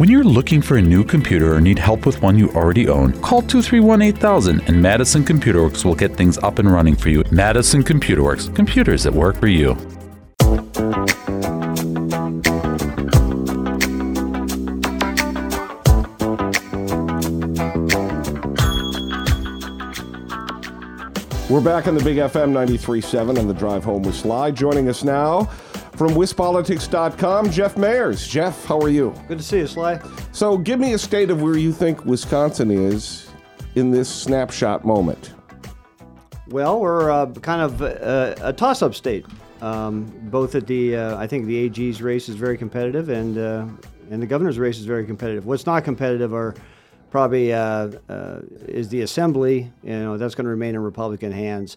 When you're looking for a new computer or need help with one you already own, call 231 8000 and Madison Computer Works will get things up and running for you. Madison Computer Works, computers that work for you. We're back on the Big FM 93.7 and the drive home with Sly. Joining us now from WisPolitics.com, Jeff Mayers. Jeff, how are you? Good to see you, Sly. So, give me a state of where you think Wisconsin is in this snapshot moment. Well, we're uh, kind of uh, a toss-up state. Um, both at the, uh, I think the AG's race is very competitive, and uh, and the governor's race is very competitive. What's not competitive are probably uh, uh, is the assembly. You know, that's going to remain in Republican hands.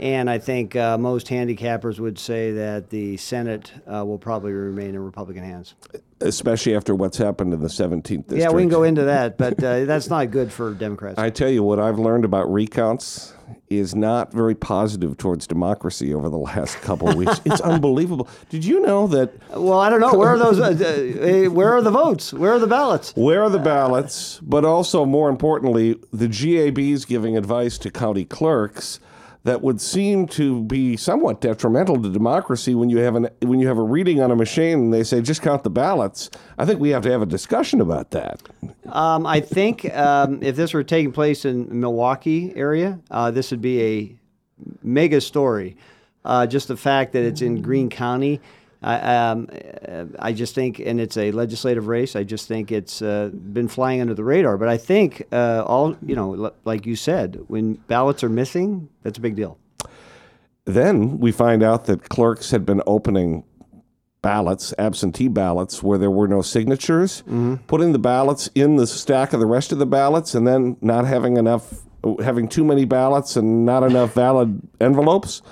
And I think uh, most handicappers would say that the Senate uh, will probably remain in Republican hands. Especially after what's happened in the 17th district. Yeah, we can go into that, but uh, that's not good for Democrats. I tell you what I've learned about recounts is not very positive towards democracy over the last couple of weeks. it's unbelievable. Did you know that? Well, I don't know. Where are those? Uh, uh, where are the votes? Where are the ballots? Where are the ballots? But also, more importantly, the GAB is giving advice to county clerks that would seem to be somewhat detrimental to democracy when you have an when you have a reading on a machine and they say just count the ballots. I think we have to have a discussion about that. Um, I think um, if this were taking place in Milwaukee area, uh, this would be a mega story. Uh, just the fact that it's in Greene County. I, um, I just think, and it's a legislative race. I just think it's uh, been flying under the radar. But I think uh, all you know, like you said, when ballots are missing, that's a big deal. Then we find out that clerks had been opening ballots, absentee ballots, where there were no signatures, mm-hmm. putting the ballots in the stack of the rest of the ballots, and then not having enough, having too many ballots and not enough valid envelopes.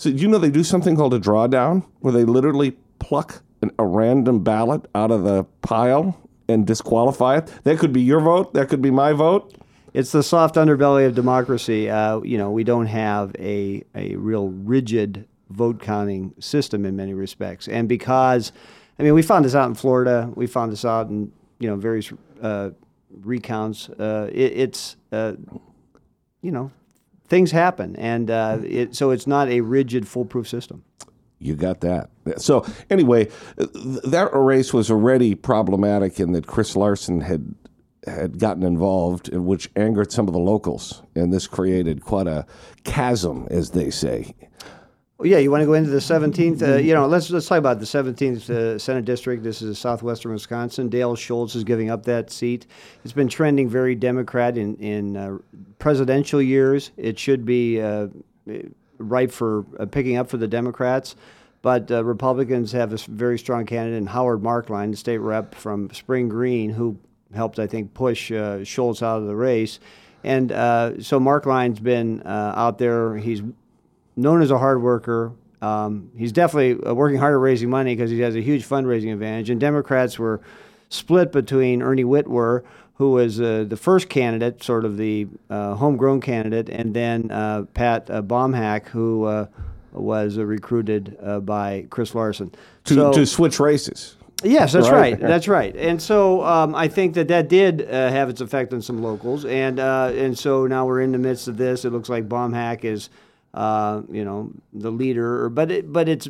So, do you know they do something called a drawdown, where they literally pluck an, a random ballot out of the pile and disqualify it? That could be your vote. That could be my vote. It's the soft underbelly of democracy. Uh, you know, we don't have a a real rigid vote counting system in many respects, and because, I mean, we found this out in Florida. We found this out in you know various uh, recounts. Uh, it, it's uh, you know things happen, and uh, it, so it's not a rigid, foolproof system. You got that. So anyway, that race was already problematic in that Chris Larson had had gotten involved, which angered some of the locals, and this created quite a chasm, as they say. Well, yeah, you want to go into the 17th? Uh, you know, let's let's talk about the 17th uh, Senate district. This is southwestern Wisconsin. Dale Schultz is giving up that seat. It's been trending very Democrat in in uh, presidential years. It should be uh, ripe for uh, picking up for the Democrats. But uh, Republicans have a very strong candidate in Howard Marklein, the state rep from Spring Green, who helped, I think, push Schultz out of the race. And so Marklein's been out there. He's known as a hard worker. Um, he's definitely uh, working hard at raising money because he has a huge fundraising advantage. And Democrats were split between Ernie Wittwer, who was uh, the first candidate, sort of the uh, homegrown candidate, and then uh, Pat uh, Bomhack, who uh, was recruited by Chris Larson. To, so, to switch races. Yes, that's right. right. That's right. And so um, I think that that did uh, have its effect on some locals, and uh, and so now we're in the midst of this. It looks like Bomhack is uh, you know, the leader. But it, but it's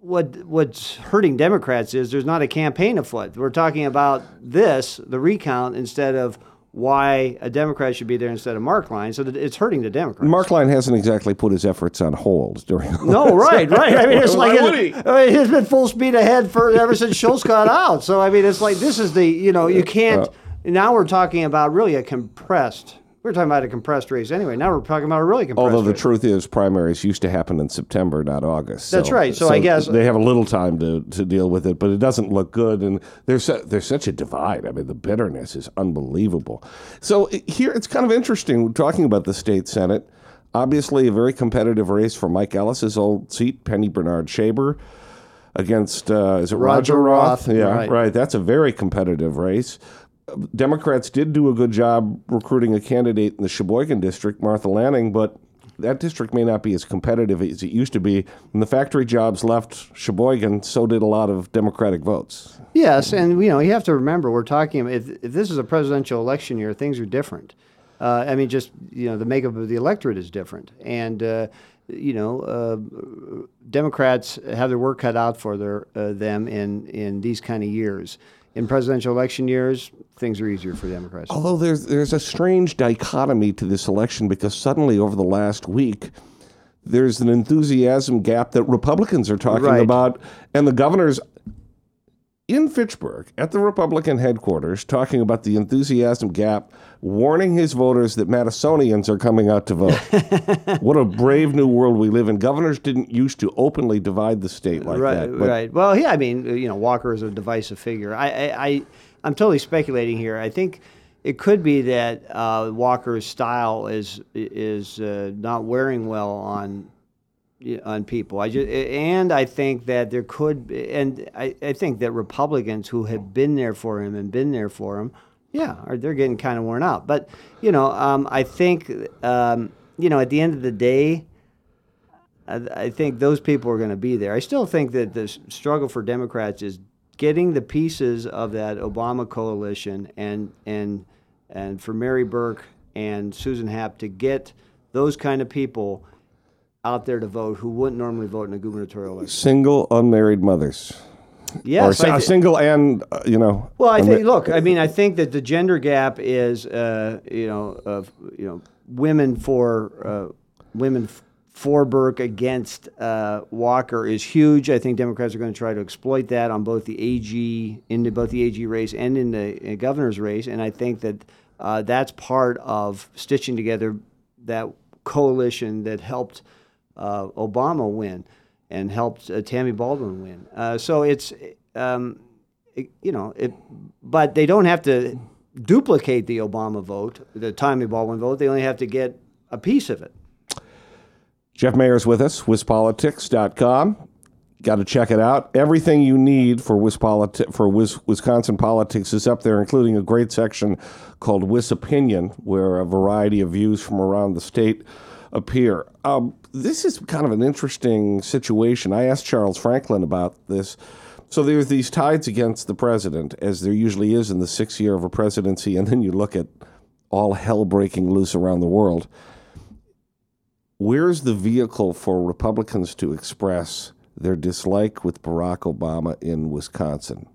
what what's hurting Democrats is there's not a campaign afoot. We're talking about this, the recount, instead of why a Democrat should be there instead of Marklein. So it's hurting the Democrats. Marklein hasn't exactly put his efforts on hold during. no, right, right. I mean, it's like it's, I mean, he's been full speed ahead for ever since Schultz got out. So I mean, it's like this is the you know you can't. Uh, now we're talking about really a compressed we were talking about a compressed race anyway. Now we're talking about a really compressed. Although the race. truth is, primaries used to happen in September, not August. That's so, right. So, so, I guess they have a little time to, to deal with it, but it doesn't look good. And there's there's such a divide. I mean, the bitterness is unbelievable. So here, it's kind of interesting talking about the state senate. Obviously, a very competitive race for Mike Ellis's old seat, Penny Bernard Schaber against uh, is it Roger, Roger Roth? Roth? Yeah, right. right. That's a very competitive race. Democrats did do a good job recruiting a candidate in the Sheboygan district, Martha Laning, but that district may not be as competitive as it used to be. When the factory jobs left Sheboygan, so did a lot of Democratic votes. Yes, and you know you have to remember we're talking. If, if this is a presidential election year, things are different. Uh, I mean, just you know, the makeup of the electorate is different, and uh, you know, uh, Democrats have their work cut out for their uh, them in in these kind of years. In presidential election years, things are easier for Democrats. Although there's there's a strange dichotomy to this election because suddenly over the last week there's an enthusiasm gap that Republicans are talking Right. about and the governors in Fitchburg at the Republican headquarters talking about the enthusiasm gap, warning his voters that Madisonians are coming out to vote. what a brave new world we live in. Governors didn't used to openly divide the state like right, that. but- right. Well, yeah. I mean, you know, Walker is a divisive figure. I, I, I I'm totally speculating here. I think it could be that uh, Walker's style is is uh, not wearing well on on people. I just and I think that there could be, and I, I think that Republicans who have been there for him and been there for him, yeah, are they're getting kind of worn out. But you know, um, I think um, you know at the end of the day. I, I think those people are going to be there. I still think that the struggle for Democrats is getting the pieces of that Obama coalition and and and for Mary Burke and Susan Happ to get those kind of people out there to vote who wouldn't normally vote in a gubernatorial election. Single unmarried mothers. or Yes, si- I thi- single and, uh, you know. Well, I think. Look, I mean, I think that the gender gap is, uh, you know, of you know, women for uh, women for Burke against uh, Walker is huge. I think Democrats are going to try to exploit that on both the AG in both the AG race and in the uh, governor's race, and I think that uh, that's part of stitching together that coalition that helped Obama win and helped uh, Tammy Baldwin win. Uh, so it's, um, it- you know, it, but they don't have to duplicate the Obama vote, the Tammy Baldwin vote. They only have to get a piece of it. Jeff Mayer's with us, WisPolitics.com. Got to check it out. Everything you need for Wis politi- for Wis- Wisconsin politics is up there, including a great section called Wis Opinion, where a variety of views from around the state appear. Um, this is kind of an interesting situation. I asked Charles Franklin about this. So there's these tides against the president, as there usually is in the sixth year of a presidency, and then you look at all hell breaking loose around the world where's the vehicle for Republicans to express their dislike with Barack Obama in Wisconsin?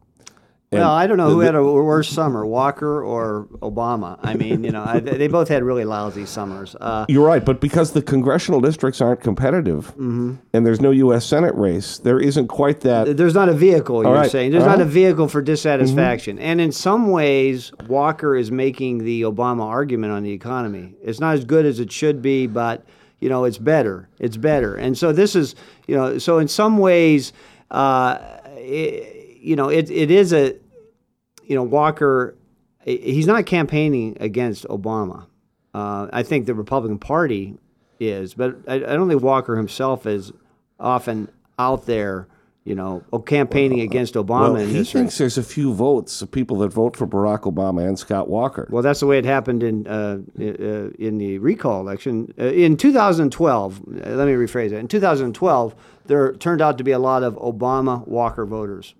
And well, I don't know who the- had a worse summer, Walker or Obama. I mean, you know, I, they both had really lousy summers. Uh, You're right, but because the congressional districts aren't competitive Mm-hmm. and there's no U.S. Senate race, there isn't quite that. There's not a vehicle, you're right. saying. There's Uh-huh. not a vehicle for dissatisfaction. And in some ways, Walker is making the Obama argument on the economy. It's not as good as it should be, but, you know, it's better. It's better. And so this is, you know, so in some ways, uh, it, you know, it, it is a, you know, Walker, he's not campaigning against Obama. Uh, I think the Republican Party is, but I, I don't think Walker himself is often out there, you know, oh, campaigning against Obama well, he thinks race. there's a few votes of people that vote for Barack Obama and Scott Walker. Well, that's the way it happened in uh, uh, in the recall election uh, in 2012. uh, Let me rephrase it. In 2012, there turned out to be a lot of Obama Walker voters.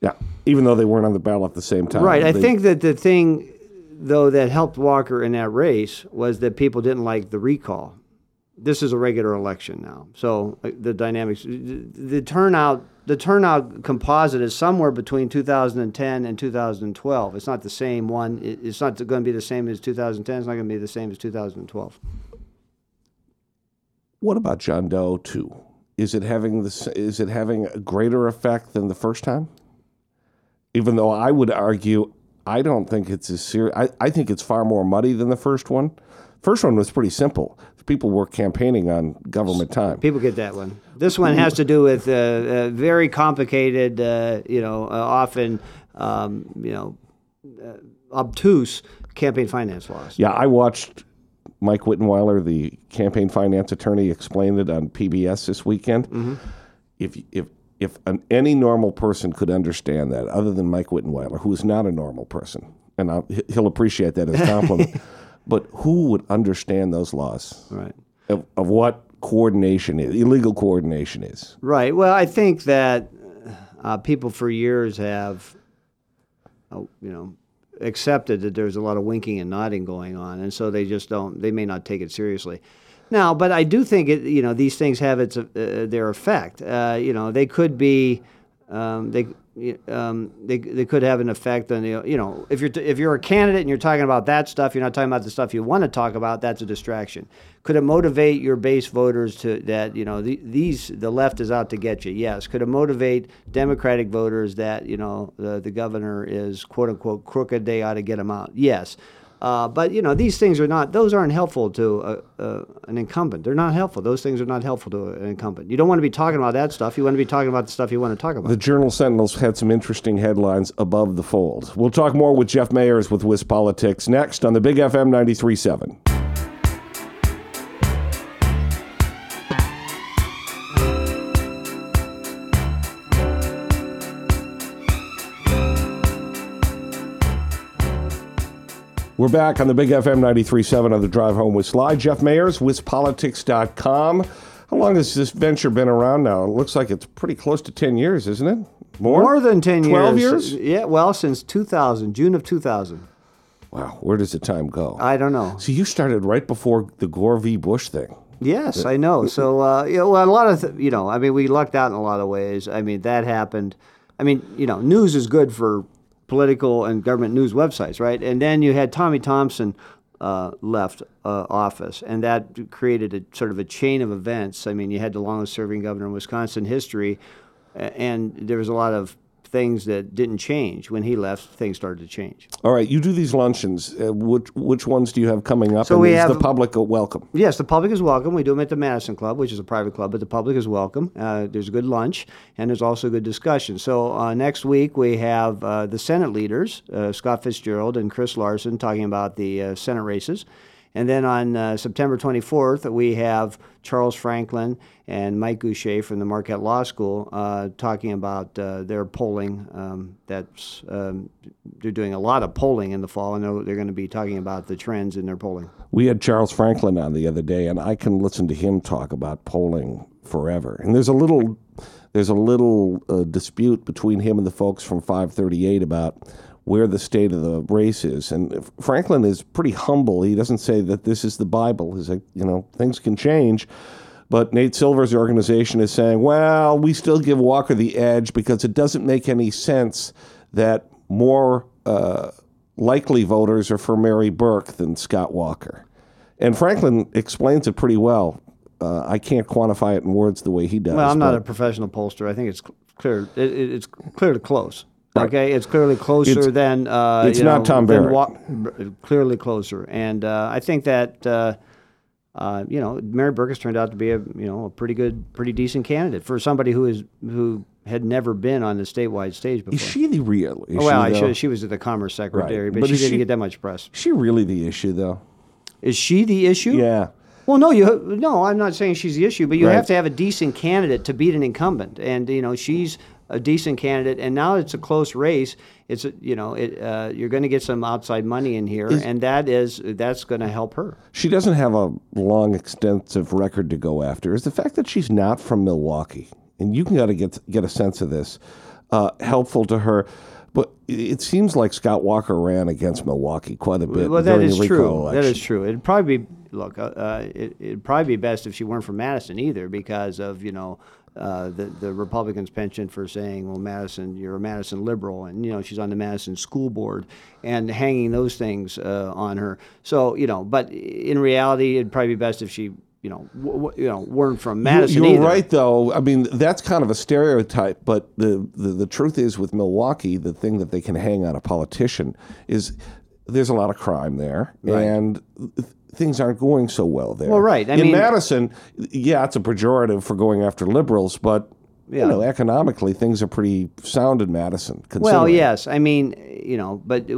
Yeah, even though they weren't on the ballot at the same time. Right. I They- think that the thing, though, that helped Walker in that race was that people didn't like the recall. This is a regular election now, so the dynamics, the the turnout, the turnout composite is somewhere between 2010 and 2012. It's not the same one. It's not going to be the same as 2010. It's not going to be the same as 2012. What about John Doe too? Is it having this? Is it having a greater effect than the first time? Even though I would argue, I don't think it's as serious. I, I think it's far more muddy than the first one. First one was pretty simple. People were campaigning on government time. People get that one. This one has to do with uh, uh, very complicated, uh, you know, uh, often, um, you know, uh, obtuse campaign finance laws. Yeah, I watched Mike Wittenwyler, the campaign finance attorney, explain it on PBS this weekend. If if if an, any normal person could understand that, other than Mike Wittenwyler, who is not a normal person, and I'll, he'll appreciate that as a compliment, but who would understand those laws? Right. of, of what coordination is, illegal coordination is. Right. Well, I think that uh, people for years have, uh, you know, accepted that there's a lot of winking and nodding going on, and so they just don't. They may not take it seriously. Now, but I do think it. You know, these things have its uh, their effect. Uh, you know, they could be. Um, they um, they, they could have an effect on the you know if you're if you're a candidate and you're talking about that stuff you're not talking about the stuff you want to talk about that's a distraction could it motivate your base voters to that you know the, these the left is out to get you yes could it motivate democratic voters that you know the, the governor is quote unquote crooked they ought to get him out yes uh, but you know these things are not; those aren't helpful to an incumbent. They're not helpful. Those things are not helpful to an incumbent. You don't want to be talking about that stuff. You want to be talking about the stuff you want to talk about. The Journal Sentinels had some interesting headlines above the fold. We'll talk more with Jeff Mayers with WisPolitics next on the Big FM 93.7. We're back on the Big FM 93.7 on the drive home with Sly. Jeff Mayers, WisPolitics.com. How long has this venture been around now? It looks like it's pretty close to 10 years, isn't it? More? More than 10 12 years. years? Yeah, well, since 2000, June of 2000. Wow, where does the time go? I don't know. So you started right before the Gore v. Bush thing. Yes, I know. So, uh, you know, well, a lot of, th- you know, I mean, we lucked out in a lot of ways. I mean, that happened. I mean, you know, news is good for political and government news websites, right? And then you had Tommy Thompson uh, left uh, office, and that created a sort of a chain of events. I mean, you had the longest-serving governor in Wisconsin history, and there was a lot of things that didn't change when he left. Things started to change. All right, you do these luncheons. Uh, which which ones do you have coming up? So and we have the public welcome. Yes, the public is welcome. We do them at the Madison Club, which is a private club, but the public is welcome. Uh, there's a good lunch and there's also good discussion. So uh, next week we have uh, the Senate leaders, uh, Scott Fitzgerald and Chris Larson, talking about the uh, Senate races. And then on uh, September 24th, we have Charles Franklin and Mike Gousha from the Marquette Law School uh, talking about uh, their polling. Um, that's um, they're doing a lot of polling in the fall, and they're, they're going to be talking about the trends in their polling. We had Charles Franklin on the other day, and I can listen to him talk about polling forever. And there's a little there's a little uh, dispute between him and the folks from 538 about where the state of the race is. And Franklin is pretty humble. He doesn't say that this is the Bible. He's like, you know, things can change. But Nate Silver's organization is saying, well, we still give Walker the edge because it doesn't make any sense that more uh, likely voters are for Mary Burke than Scott Walker. And Franklin explains it pretty well. Uh, I can't quantify it in words the way he does. Well, I'm not a professional pollster. I think it's clear. It, it's clear to close. Okay, it's clearly closer it's, than uh, it's not know, Tom Barrett. Wa- clearly closer, and uh, I think that uh, uh, you know Mary Burke has turned out to be a you know a pretty good, pretty decent candidate for somebody who is who had never been on the statewide stage before. Is she the real issue? Oh, well, though? she was the commerce secretary, right. but, but, she didn't she, get that much press. Is she really the issue, though? Is she the issue? Yeah. Well, no, you no. I'm not saying she's the issue, but you right. have to have a decent candidate to beat an incumbent, and you know she's a decent candidate, and now it's a close race. It's you know it, uh, you're going to get some outside money in here, is, and that is that's going to help her. She doesn't have a long, extensive record to go after. Is the fact that she's not from Milwaukee, and you can got to get get a sense of this, uh, helpful to her. But it seems like Scott Walker ran against Milwaukee quite a bit. Well, that is true. Election. That is true. It'd probably be look. Uh, uh, it, would probably be best if she weren't from Madison either, because of you know uh, the the Republicans' penchant for saying, "Well, Madison, you're a Madison liberal," and you know she's on the Madison school board, and hanging those things uh, on her. So you know, but in reality, it'd probably be best if she. You know, w- w- you know, weren't from Madison. You're either. right, though. I mean, that's kind of a stereotype. But the, the the truth is, with Milwaukee, the thing that they can hang on a politician is there's a lot of crime there, right. and things aren't going so well there. Well, right. I in mean, Madison, yeah, it's a pejorative for going after liberals, but yeah. you know, economically, things are pretty sound in Madison. Well, yes. I mean, you know, but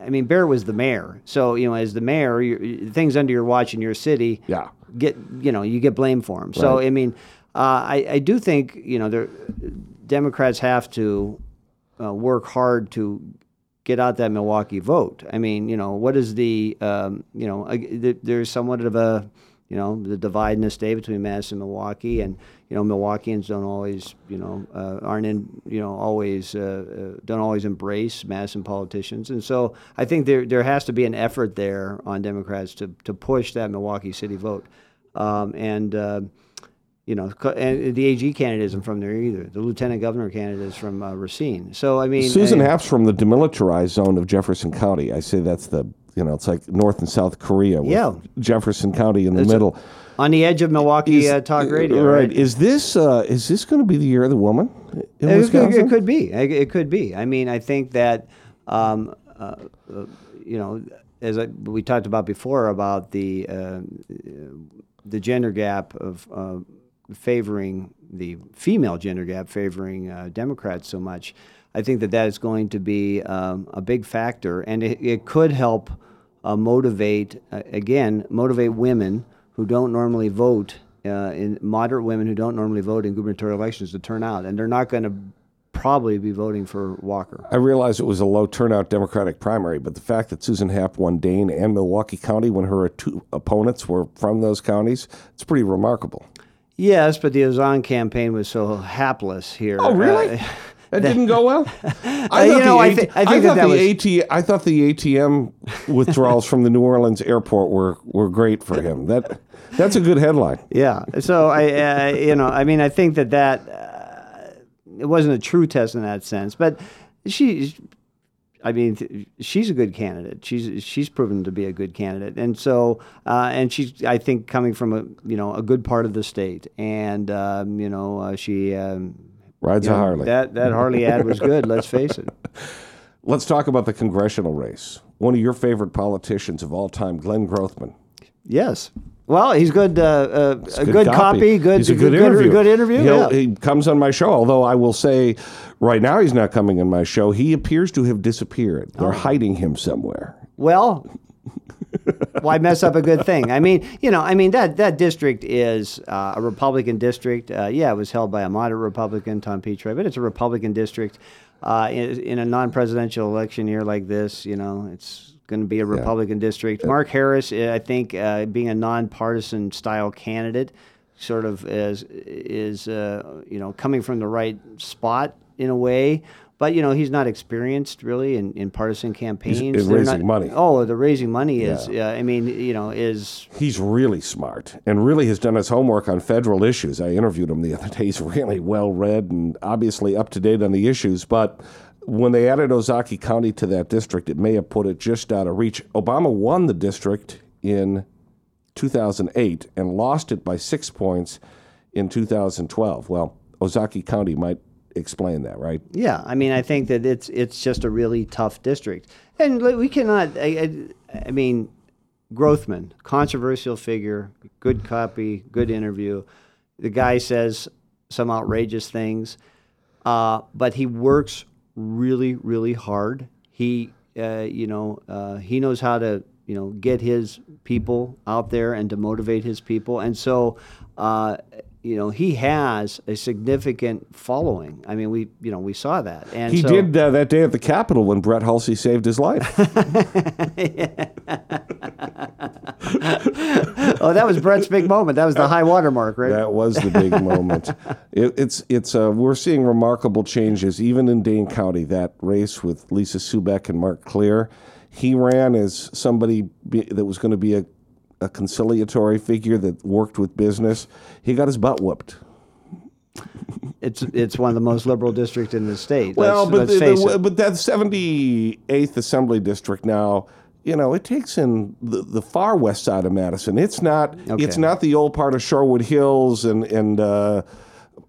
I mean, Bear was the mayor, so you know, as the mayor, things under your watch in your city, yeah, get you know, you get blamed for them. Right. So I mean, uh, I I do think you know, there Democrats have to uh, work hard to get out that Milwaukee vote. I mean, you know, what is the, um, you know, there's somewhat of a, you know, the divide in the state between Madison and Milwaukee, and you know, Milwaukeeans don't always, you know, uh, aren't in, you know, always uh, uh, don't always embrace Madison politicians, and so I think there there has to be an effort there on Democrats to to push that Milwaukee City vote, um, and. You know, and the AG candidate isn't from there either. The lieutenant governor candidate is from uh, Racine. So I mean, Susan I, Happ's from the demilitarized zone of Jefferson County. I say that's the you know it's like North and South Korea. With Yeah. Jefferson County in the middle. on the edge of Milwaukee Is- uh, talk radio, right? right? Is this uh, is this going to be the year of the woman It, it could be. It, it could be. I mean, I think that, um, uh, uh, you know, as I, we talked about before about the uh, the gender gap of uh, favoring the female gender gap favoring uh, Democrats so much. I think that that is going to be um, a big factor, and it, it could help uh, motivate uh, again motivate women who don't normally vote uh, in moderate women who don't normally vote in gubernatorial elections to turn out, and they're not going to probably be voting for Walker. I realize it was a low turnout Democratic primary, but the fact that Susan Happ won Dane and Milwaukee County when her two opponents were from those counties, it's pretty remarkable. Yes, but the Ozanne campaign was so hapless here. Oh, really? Uh, That didn't go well. I thought know, the I AT thi- I think that thought that the AT I thought the ATM withdrawals from the New Orleans airport were, were great for him. That that's a good headline. Yeah. So I, uh, you know, I mean, I think that that uh, it wasn't a true test in that sense, but she, I mean, th- she's a good candidate. She's she's proven to be a good candidate, and so uh, and she's I think coming from a you know a good part of the state, and um, you know uh, she. Um, Rides a know, Harley. That that Harley ad was good. Let's face it. Let's talk about the congressional race. One of your favorite politicians of all time, Glenn Grothman. Yes. Well, he's good. Uh, uh, a good, copy. Good. He's a good, good, interview. Good interview. Yeah. He comes on my show. Although I will say, right now he's not coming on my show. He appears to have disappeared. They're Oh. hiding him somewhere. Well, why mess up a good thing? I mean, you know, I mean that that district is uh, a Republican district. Uh, yeah, it was held by a moderate Republican, Tom Petri, but it's a Republican district. Uh, in, in a non-presidential election year like this, you know, it's going to be a Republican district. Mark Harris, uh, I think, uh, being a non-partisan style candidate, sort of is is uh, you know coming from the right spot in a way. But you know he's not experienced really in, in partisan campaigns. in They're raising not- money. Oh, the raising money is. Uh, I mean, you know, is He's really smart and really has done his homework on federal issues. I interviewed him the other day. He's really well read and obviously up to date on the issues. But when they added Ozaukee County to that district, it may have put it just out of reach. Obama won the district in 2008 and lost it by six points in 2012. Well, Ozaukee County might explain that, right? yeah. I mean, I think that it's it's just a really tough district, and we cannot. I, I, I mean, Grothman, controversial figure, good copy, good interview. The guy says some outrageous things, uh, but he works really, really hard. He, uh, you know, uh, he knows how to, you know, get his people out there and to motivate his people, and so. Uh, you know he has a significant following. I mean, we you know we saw that, and He so, did uh, that day at the Capitol when Brett Hulsey saved his life. Oh, that was Brett's big moment. That was the high water mark, right? That was the big moment. It, it's it's uh, we're seeing remarkable changes even in Dane County. That race with Lisa Subeck and Mark Clear, he ran as somebody be, that was going to be a, a conciliatory figure that worked with business. He got his butt whooped. It's it's one of the most liberal districts in the state. Well, let's, but let's the, the- but that seventy eighth Assembly District now. You know, it takes in the, the far west side of Madison. It's not. It's not the old part of Shorewood Hills and and uh,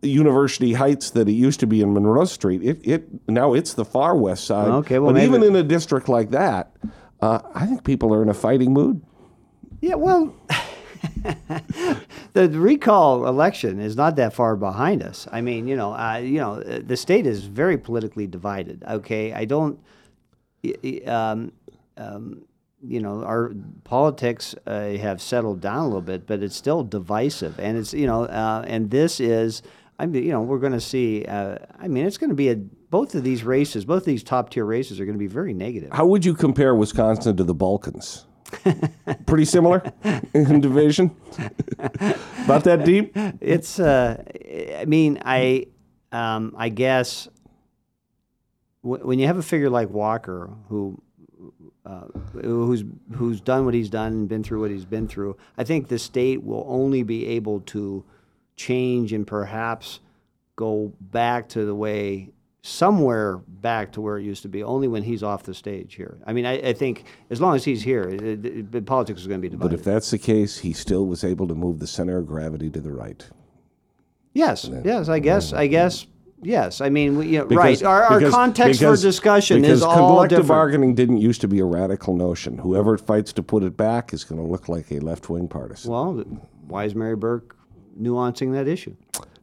University Heights that it used to be in Monroe Street. It it now it's the far west side. Okay, well, but even in a district like that, uh, I think people are in a fighting mood. Yeah, well, the recall election is not that far behind us. I mean, you know, uh, you know, the state is very politically divided. Okay, I don't, um, um, you know, our politics uh, have settled down a little bit, but it's still divisive, and it's you know, uh, and this is. I mean, you know, we're going to see. Uh, I mean, it's going to be a both of these races, both of these top tier races are going to be very negative. How would you compare Wisconsin to the Balkans? Pretty similar in division. About that deep. It's. Uh, I mean, I. Um, I guess w- when you have a figure like Walker, who. Uh, who's who's done what he's done and been through what he's been through? I think the state will only be able to change and perhaps go back to the way somewhere back to where it used to be only when he's off the stage here. I mean, I, I think as long as he's here, it, it, it, politics is going to be divided. But if that's the case, he still was able to move the center of gravity to the right. Yes, yes, I guess, I guess, yes. I mean, we, you know, right. Our, our because- context because- for discussion because is all collective different. bargaining didn't used to be a radical notion. Whoever fights to put it back is going to look like a left-wing partisan. Well, why is Mary Burke nuancing that issue?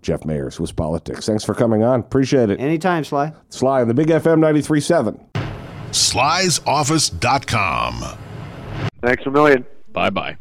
Jeff Mayers WisPolitics. Thanks for coming on. Appreciate it. Anytime, Sly. Sly on the Big FM 93.7. slysoffice.com. Thanks a million. Bye bye.